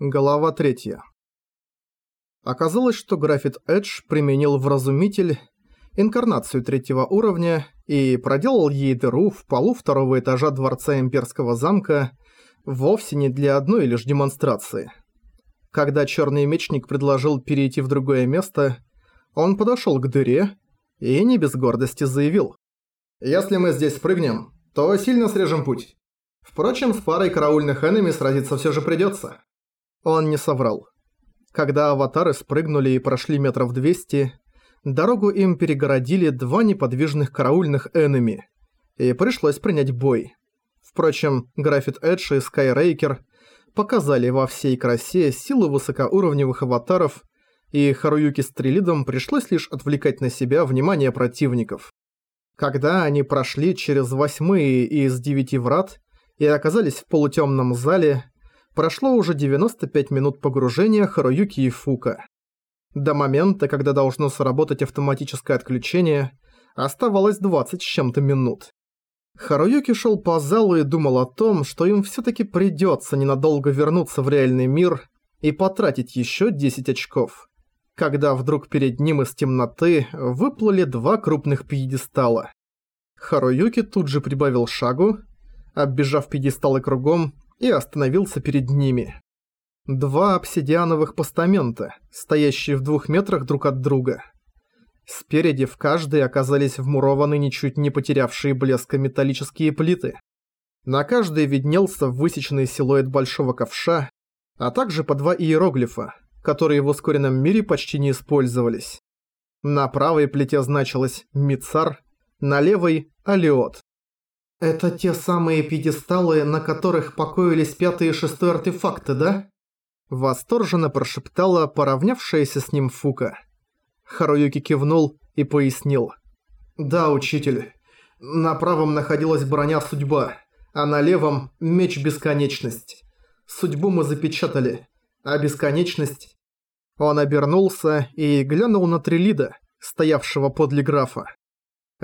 Глава 3. Оказалось, что Графит Эдж применил вразумитель, инкарнацию третьего уровня, и проделал ей дыру в полу второго этажа Дворца Имперского замка вовсе не для одной лишь демонстрации. Когда Черный Мечник предложил перейти в другое место, он подошел к дыре и не без гордости заявил. «Если мы здесь спрыгнем, то сильно срежем путь. Впрочем, с парой караульных энеми сразиться все же придется. Он не соврал. Когда аватары спрыгнули и прошли метров 200, дорогу им перегородили два неподвижных караульных энеми, и пришлось принять бой. Впрочем, Графит Эдж и Скайрейкер показали во всей красе силу высокоуровневых аватаров, и Харуюки с Трилидом пришлось лишь отвлекать на себя внимание противников. Когда они прошли через восьмые из девяти врат и оказались в полутемном зале, прошло уже 95 минут погружения Харуюки и Фука. До момента, когда должно сработать автоматическое отключение, оставалось 20 с чем-то минут. Харуюки шел по залу и думал о том, что им все-таки придется ненадолго вернуться в реальный мир и потратить еще 10 очков. Когда вдруг перед ним из темноты выплыли два крупных пьедестала. Харуюки тут же прибавил шагу, оббежав пьедесталы кругом, и остановился перед ними. Два обсидиановых постамента, стоящие в двух метрах друг от друга. Спереди в каждой оказались вмурованы ничуть не потерявшие блеска металлические плиты. На каждой виднелся высеченный силуэт большого ковша, а также по два иероглифа, которые в ускоренном мире почти не использовались. На правой плите значилось «Мицар», на левой – «Алиот». «Это те самые пьедесталы, на которых покоились пятый и шестой артефакты, да?» Восторженно прошептала поравнявшаяся с ним Фука. Харуюки кивнул и пояснил. «Да, учитель. На правом находилась броня «Судьба», а на левом – меч «Бесконечность». Судьбу мы запечатали, а бесконечность... Он обернулся и глянул на Трилида, стоявшего подле графа.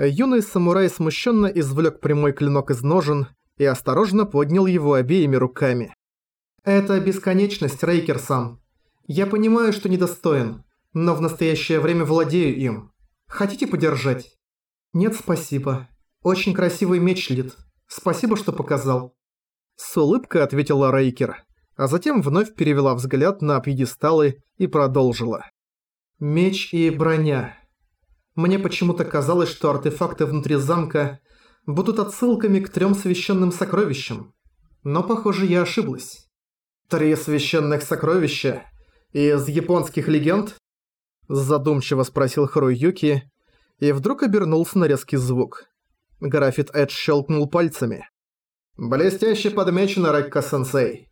Юный самурай смущенно извлек прямой клинок из ножен и осторожно поднял его обеими руками. «Это бесконечность, Рейкер-сан. Я понимаю, что недостоин, но в настоящее время владею им. Хотите подержать?» «Нет, спасибо. Очень красивый меч, Лид. Спасибо, что показал». С улыбкой ответила Рейкер, а затем вновь перевела взгляд на пьедесталы и продолжила. «Меч и броня. Мне почему-то казалось, что артефакты внутри замка будут отсылками к трем священным сокровищам. Но, похоже, я ошиблась. «Три священных сокровища? Из японских легенд?» Задумчиво спросил Харуюки и вдруг обернулся на резкий звук. Графит Эдж щелкнул пальцами. «Блестяще подмечено, Рекка-сенсей.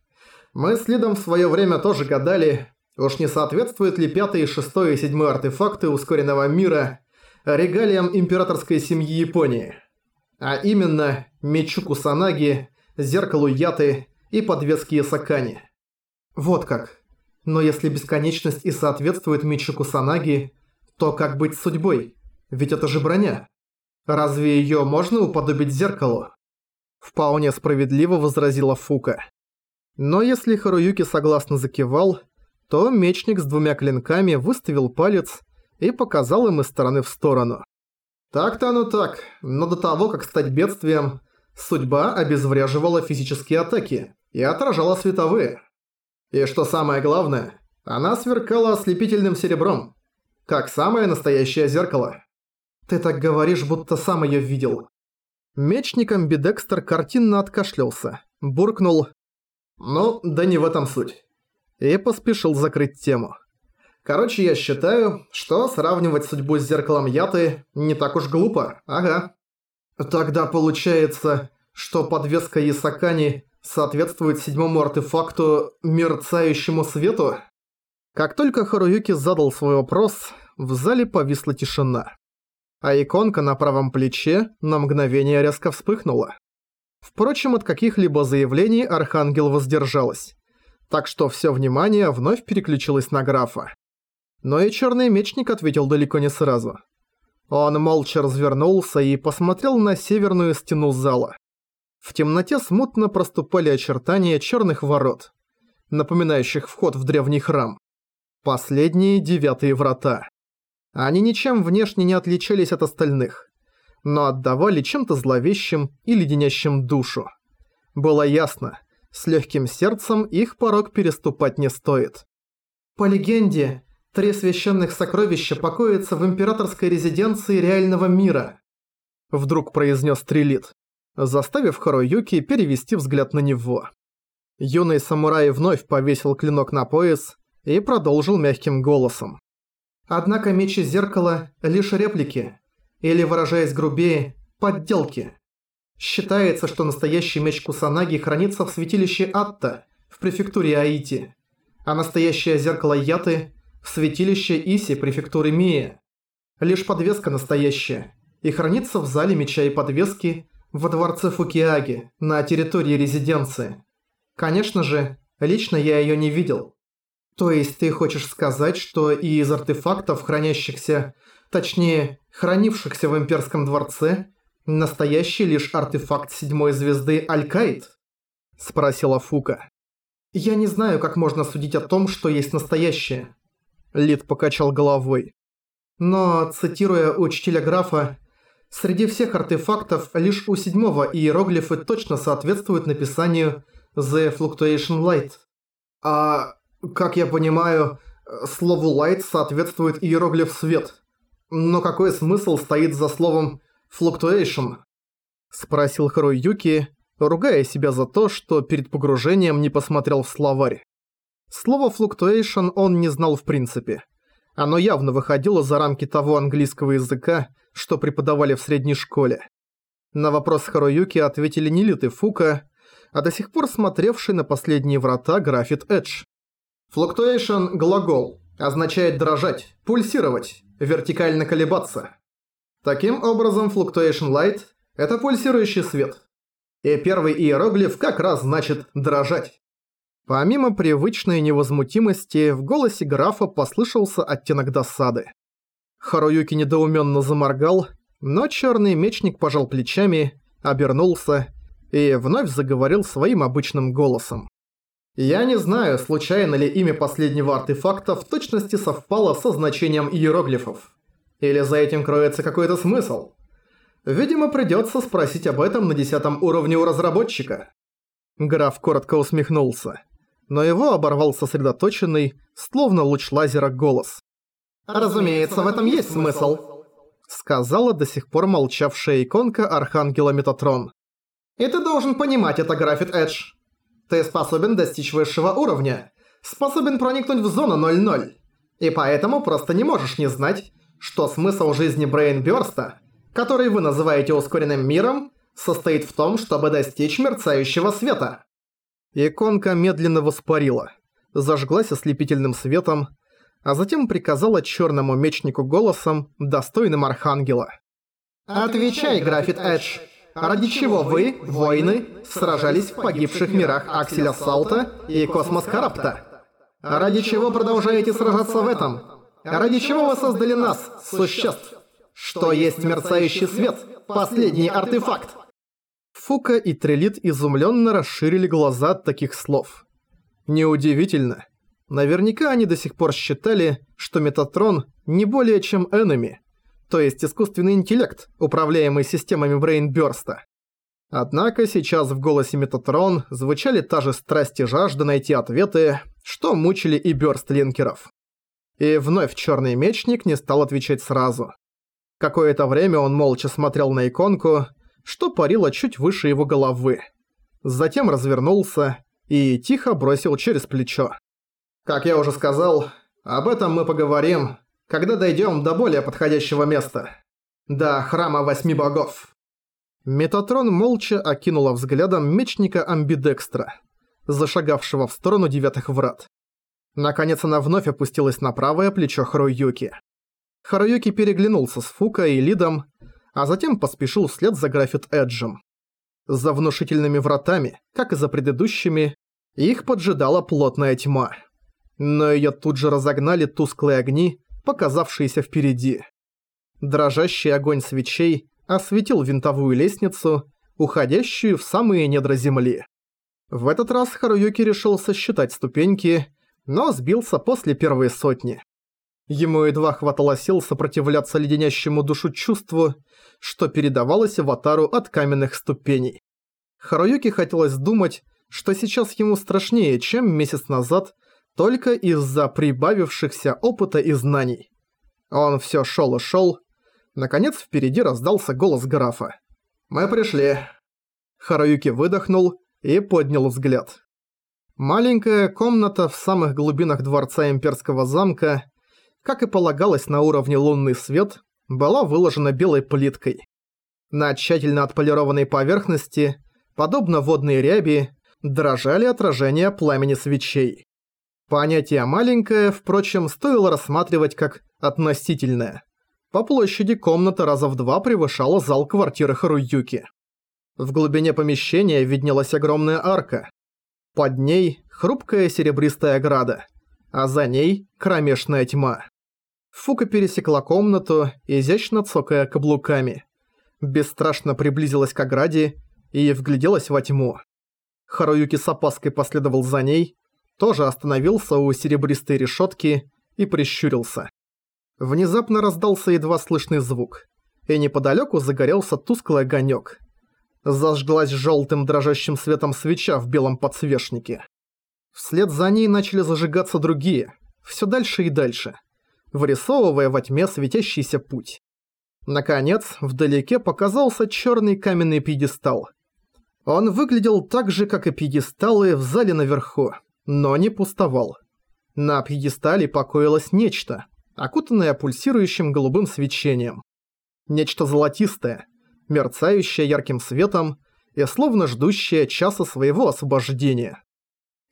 Мы с Лидом в своё время тоже гадали, уж не соответствует ли пятый, шестой и седьмой артефакты ускоренного мира регалиям императорской семьи Японии. А именно мечу Кусанаги, зеркалу Яты и подвеске Ясакани. Вот как. Но если бесконечность и соответствует мечу Кусанаги, то как быть с судьбой? Ведь это же броня. Разве её можно уподобить зеркалу? Вполне справедливо возразила Фука. Но если Харуюки согласно закивал, то мечник с двумя клинками выставил палец и показал им из стороны в сторону. Так-то оно так, но до того, как стать бедствием, судьба обезвреживала физические атаки и отражала световые. И что самое главное, она сверкала ослепительным серебром, как самое настоящее зеркало. Ты так говоришь, будто сам её видел. Мечником Бидекстер картинно откашлялся, буркнул «Ну, да не в этом суть». И поспешил закрыть тему. Короче, я считаю, что сравнивать судьбу с зеркалом Яты не так уж глупо, ага. Тогда получается, что подвеска Исакани соответствует седьмому артефакту мерцающему свету? Как только Харуюки задал свой вопрос, в зале повисла тишина. А иконка на правом плече на мгновение резко вспыхнула. Впрочем, от каких-либо заявлений Архангел воздержалась, так что все внимание вновь переключилось на графа. Но и черный мечник ответил далеко не сразу. Он молча развернулся и посмотрел на северную стену зала. В темноте смутно проступали очертания черных ворот. напоминающих вход в древний храм. Последние девятые врата. Они ничем внешне не отличались от остальных, но отдавали чем-то зловещим и леденящим душу. Было ясно, с легким сердцем их порог переступать не стоит. По легенде, три священных сокровища покоятся в императорской резиденции реального мира. Вдруг произнес Трилит, заставив Харуюки перевести взгляд на него. Юный самурай вновь повесил клинок на пояс и продолжил мягким голосом. Однако мечи зеркала – лишь реплики, или, выражаясь грубее, подделки. Считается, что настоящий меч Кусанаги хранится в святилище Атта в префектуре Аити, а настоящее зеркало Яты святилище Иси префектуры Мия. Лишь подвеска настоящая и хранится в зале меча и подвески во дворце Фукиаги на территории резиденции. Конечно же, лично я её не видел. То есть ты хочешь сказать, что и из артефактов, хранящихся, точнее, хранившихся в имперском дворце, настоящий лишь артефакт седьмой звезды Алькаид? Спросила Фука. Я не знаю, как можно судить о том, что есть настоящее. Лид покачал головой. Но, цитируя учителя графа, среди всех артефактов лишь у седьмого иероглифы точно соответствуют написанию «The Fluctuation Light». А как я понимаю, слову «light» соответствует иероглиф «свет». Но какой смысл стоит за словом «fluctuation»? Спросил Харуюки, ругая себя за то, что перед погружением не посмотрел в словарь. Слово «fluctuation» он не знал в принципе. Оно явно выходило за рамки того английского языка, что преподавали в средней школе. На вопрос Харуюки ответили не Лит Фука, а до сих пор смотревший на последние врата Графит Эдж. Fluctuation – глагол, означает дрожать, пульсировать, вертикально колебаться. Таким образом, Fluctuation Light – это пульсирующий свет. И первый иероглиф как раз значит «дрожать». Помимо привычной невозмутимости, в голосе графа послышался оттенок досады. Харуюки недоуменно заморгал, но черный мечник пожал плечами, обернулся и вновь заговорил своим обычным голосом. Я не знаю, случайно ли имя последнего артефакта в точности совпало со значением иероглифов. Или за этим кроется какой-то смысл. Видимо, придется спросить об этом на десятом уровне у разработчика. Граф коротко усмехнулся. Но его оборвал сосредоточенный, словно луч лазера, голос. «Разумеется, в этом есть смысл», — сказала до сих пор молчавшая иконка Архангела Метатрон. «И ты должен понимать это, Графит Эдж. Ты способен достичь высшего уровня, способен проникнуть в зону 0-0, и поэтому просто не можешь не знать, что смысл жизни Брейнбёрста, который вы называете ускоренным миром, состоит в том, чтобы достичь мерцающего света. Иконка медленно воспарила, зажглась ослепительным светом, а затем приказала черному мечнику голосом, достойным архангела. «Отвечай, Графит Эдж!» ради чего вы, воины, сражались в погибших мирах Аксель Ассалта и Космос Коррапта? Ради чего продолжаете сражаться в этом? Ради чего вы создали нас, существ? Что есть мерцающий свет, последний артефакт? Фука и Трелит изумленно расширили глаза от таких слов. Неудивительно. Наверняка они до сих пор считали, что Метатрон не более чем энеми, то есть искусственный интеллект, управляемый системами Брейнбёрста. Однако сейчас в голосе Метатрон звучали та же страсть и жажда найти ответы, что мучили и бёрстлинкеров. И вновь Чёрный Мечник не стал отвечать сразу. Какое-то время он молча смотрел на иконку, что парило чуть выше его головы. Затем развернулся и тихо бросил через плечо. «Как я уже сказал, об этом мы поговорим, когда дойдем до более подходящего места. До храма восьми богов». Метатрон молча окинула взглядом мечника Амбидекстра, зашагавшего в сторону девятых врат. Наконец она вновь опустилась на правое плечо Харуюки. Харуюки переглянулся с Фука и Лидом, а затем поспешил вслед за Графит Эджем. За внушительными вратами, как и за предыдущими, их поджидала плотная тьма. Но её тут же разогнали тусклые огни, показавшиеся впереди. Дрожащий огонь свечей осветил винтовую лестницу, уходящую в самые недра земли. В этот раз Харуюки решил сосчитать ступеньки, но сбился после первой сотни. Ему едва хватало сил сопротивляться леденящему душу чувству, что передавалось аватару от каменных ступеней. Харуюки хотелось думать, что сейчас ему страшнее, чем месяц назад, только из-за прибавившихся опыта и знаний. Он всё шёл и шёл. Наконец впереди раздался голос графа. «Мы пришли». Харуюки выдохнул и поднял взгляд. Маленькая комната в самых глубинах дворца имперского замка, как и полагалось на уровне лунный свет, была выложена белой плиткой. На тщательно отполированной поверхности, подобно водной ряби, дрожали отражения пламени свечей. Понятие «маленькое», впрочем, стоило рассматривать как относительное. По площади комната раза в два превышала зал квартиры Харуюки. В глубине помещения виднелась огромная арка. Под ней хрупкая серебристая ограда, а за ней кромешная тьма. Фука пересекла комнату, изящно цокая каблуками. Бесстрашно приблизилась к ограде и вгляделась во тьму. Харуюки с опаской последовал за ней, тоже остановился у серебристой решетки и прищурился. Внезапно раздался едва слышный звук, и неподалеку загорелся тусклый огонек. Зажглась желтым дрожащим светом свеча в белом подсвечнике. Вслед за ней начали зажигаться другие, все дальше и дальше, вырисовывая во тьме светящийся путь. Наконец, вдалеке показался черный каменный пьедестал – он выглядел так же, как и пьедесталы в зале наверху, но не пустовал. На пьедестале покоилось нечто, окутанное пульсирующим голубым свечением. Нечто золотистое, мерцающее ярким светом и словно ждущее часа своего освобождения.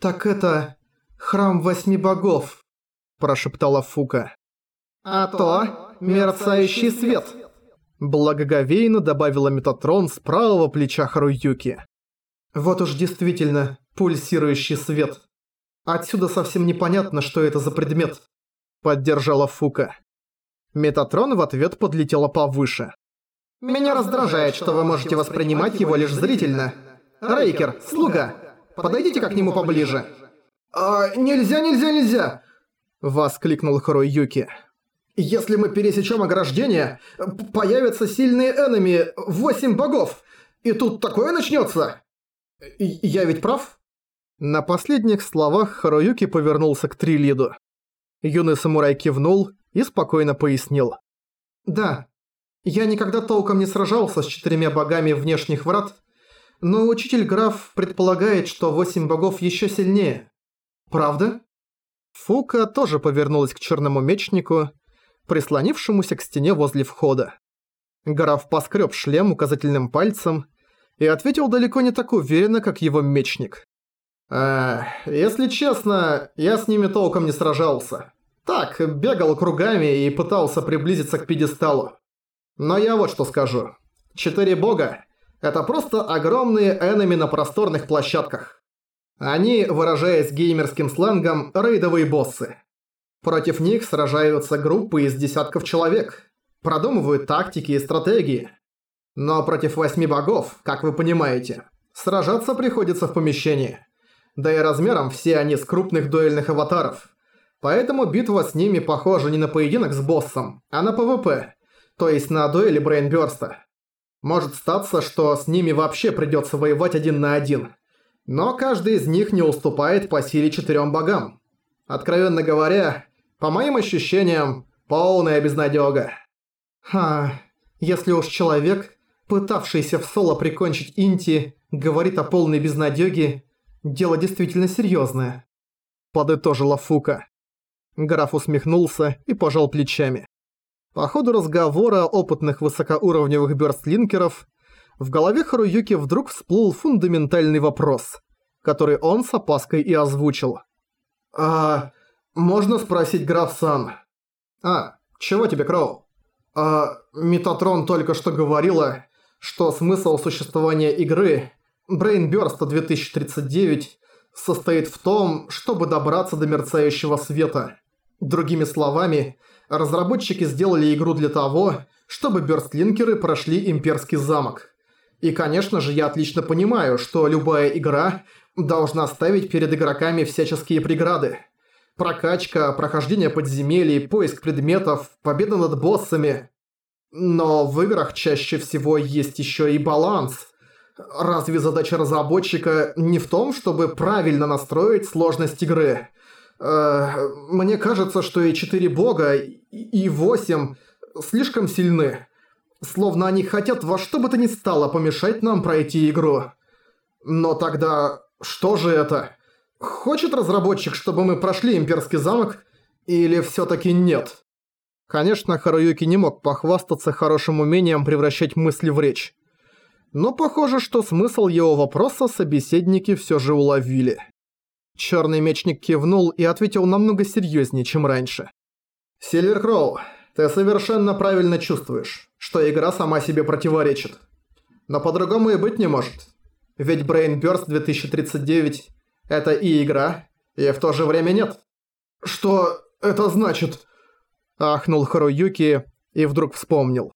«Так это... храм восьми богов», – прошептала Фука. «А то... мерцающий свет», Благоговейно добавила Метатрон с правого плеча Харуюки. Вот уж действительно пульсирующий свет. Отсюда совсем непонятно, что это за предмет. Поддержала Фука. Метатрон в ответ подлетела повыше. «Меня раздражает, что вы можете воспринимать его лишь зрительно. Рейкер, слуга, подойдите к нему поближе». «А, нельзя, нельзя, нельзя!» Воскликнул Харуюки. Если мы пересечем ограждение, появятся сильные энеми, восемь богов, и тут такое начнется. Я ведь прав? На последних словах Харуюки повернулся к Трилиду. Юный самурай кивнул и спокойно пояснил. «Да, я никогда толком не сражался с четырьмя богами внешних врат, но учитель граф предполагает, что восемь богов еще сильнее. Правда?» Фука тоже повернулась к черному мечнику прислонившемуся к стене возле входа. Граф поскреб шлем указательным пальцем и ответил далеко не так уверенно, как его мечник. «Э, если честно, я с ними толком не сражался. Так, бегал кругами и пытался приблизиться к пьедесталу. Но я вот что скажу. Четыре бога – это просто огромные энеми на просторных площадках. Они, выражаясь геймерским сленгом, рейдовые боссы. Против них сражаются группы из десятков человек, продумывают тактики и стратегии. Но против восьми богов, как вы понимаете, сражаться приходится в помещении. Да и размером все они с крупных дуэльных аватаров. Поэтому битва с ними похожа не на поединок с боссом, а на PvP, то есть на дуэли Брейнбёрста. Может статься, что с ними вообще придется воевать один на один. Но каждый из них не уступает по силе четырем богам. Откровенно говоря, по моим ощущениям, полная безнадёга. Ха, если уж человек, пытавшийся в соло прикончить Инти, говорит о полной безнадёге, дело действительно серьёзное. Подытожила Фука. Граф усмехнулся и пожал плечами. По ходу разговора опытных высокоуровневых бёрстлинкеров в голове Харуюки вдруг всплыл фундаментальный вопрос, который он с опаской и озвучил. «А «Можно спросить граф Сан?» «А, чего тебе, Кроу?» «А, Метатрон только что говорила, что смысл существования игры Burst 2039 состоит в том, чтобы добраться до мерцающего света. Другими словами, разработчики сделали игру для того, чтобы бёрстлинкеры прошли имперский замок. И конечно же я отлично понимаю, что любая игра должна ставить перед игроками всяческие преграды. Прокачка, прохождение подземелий, поиск предметов, победа над боссами. Но в играх чаще всего есть еще и баланс. Разве задача разработчика не в том, чтобы правильно настроить сложность игры? Э, мне кажется, что и 4 бога, и 8 слишком сильны. Словно они хотят во что бы то ни стало помешать нам пройти игру. Но тогда что же это? Хочет разработчик, чтобы мы прошли Имперский замок, или все таки нет? Конечно, Харуюки не мог похвастаться хорошим умением превращать мысли в речь. Но похоже, что смысл его вопроса собеседники все же уловили. Черный мечник кивнул и ответил намного серьезнее, чем раньше. «Сильвер Кроу, ты совершенно правильно чувствуешь, что игра сама себе противоречит. Но по-другому и быть не может. Ведь Brain Burst 2039 – это и игра, и в то же время нет». «Что это значит?» – ахнул Харуюки и вдруг вспомнил.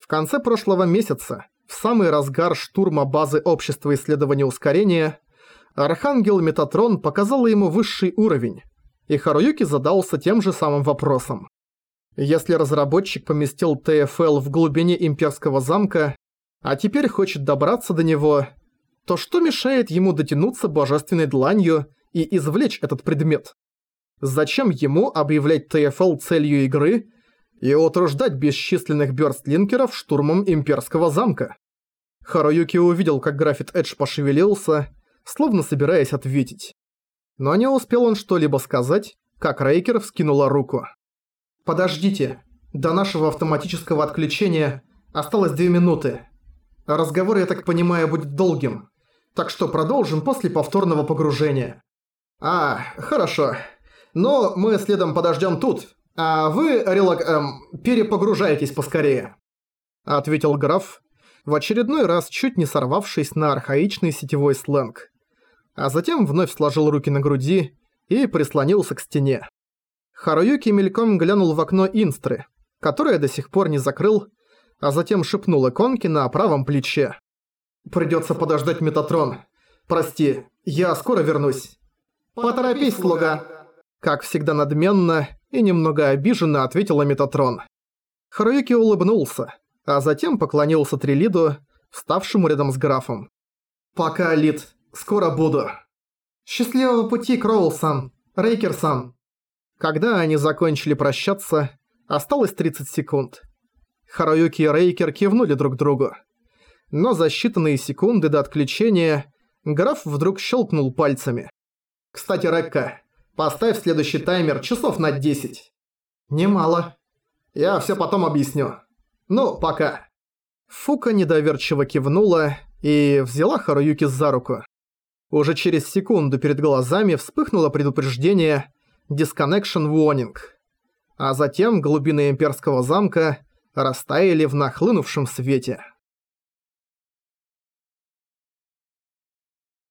В конце прошлого месяца, в самый разгар штурма базы Общества исследования ускорения, Архангел Метатрон показал ему высший уровень, и Харуюки задался тем же самым вопросом. Если разработчик поместил ТФЛ в глубине имперского замка, а теперь хочет добраться до него, то что мешает ему дотянуться божественной дланью и извлечь этот предмет? Зачем ему объявлять ТФЛ целью игры и утруждать бесчисленных бёрстлинкеров штурмом имперского замка? Харуюки увидел, как графит Эдж пошевелился, словно собираясь ответить. Но не успел он что-либо сказать, как Рейкер вскинула руку. «Подождите, до нашего автоматического отключения осталось две минуты. Разговор, я так понимаю, будет долгим, так что продолжим после повторного погружения». «А, хорошо. Но мы следом подождем тут, а вы, Релак, эм, перепогружаетесь поскорее», — ответил граф, в очередной раз чуть не сорвавшись на архаичный сетевой сленг а затем вновь сложил руки на груди и прислонился к стене. Харуюки мельком глянул в окно Инстры, которое до сих пор не закрыл, а затем шепнул иконке на правом плече. «Придётся подождать Метатрон. Прости, я скоро вернусь». «Поторопись, слуга!» Как всегда надменно и немного обиженно ответила Метатрон. Харуюки улыбнулся, а затем поклонился Трилиду, вставшему рядом с графом. «Пока, Лид. Скоро буду. Счастливого пути, Кроул-сан, Рейкер-сан. Когда они закончили прощаться, осталось 30 секунд. Харуюки и Рейкер кивнули друг другу. Но за считанные секунды до отключения граф вдруг щелкнул пальцами. «Кстати, Рекка, поставь следующий таймер часов на 10». «Немало. Я все потом объясню. Ну, пока». Фука недоверчиво кивнула и взяла Харуюки за руку. Уже через секунду перед глазами вспыхнуло предупреждение «Disconnection Warning», а затем глубины имперского замка растаяли в нахлынувшем свете.